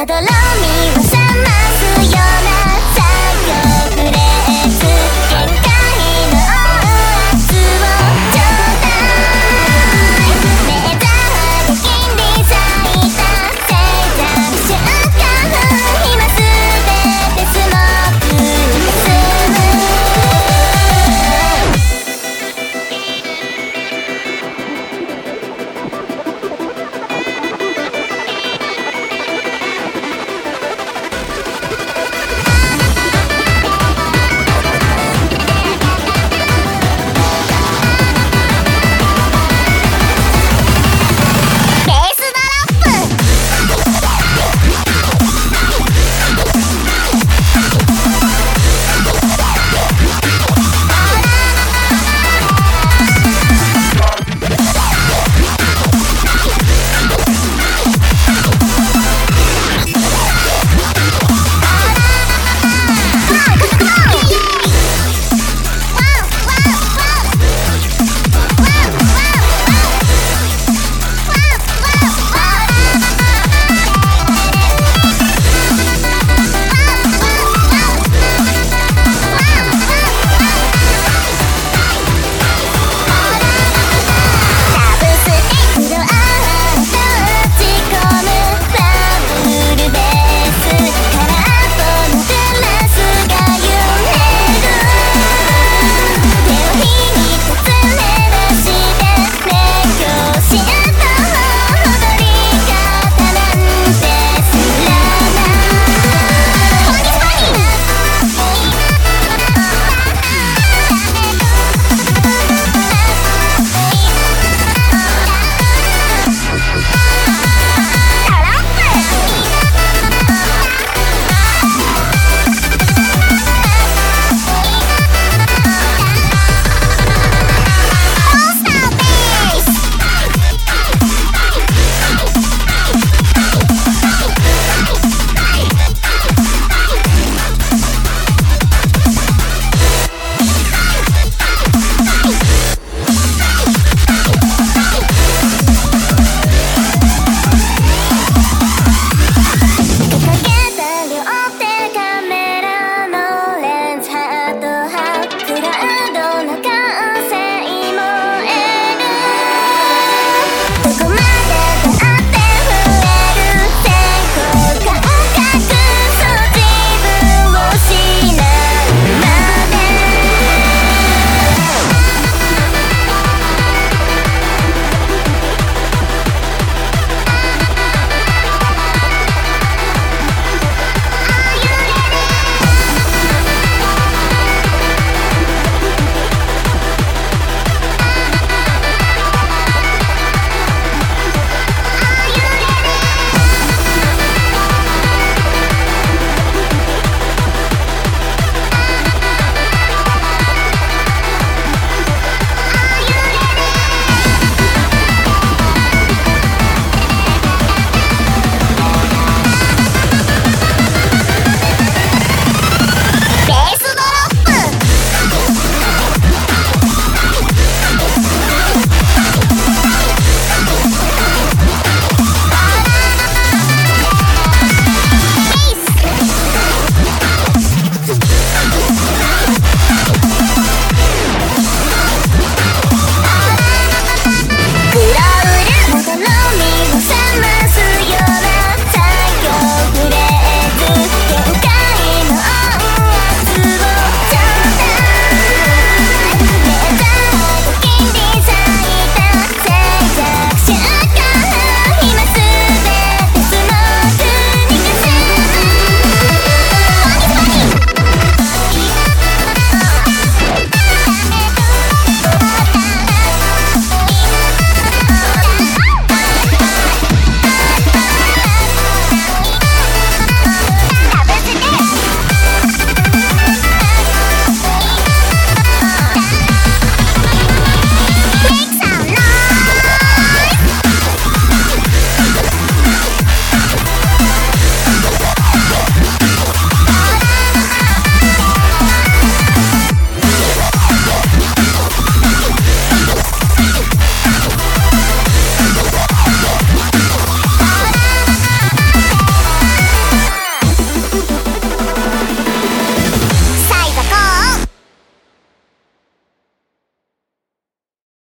another love me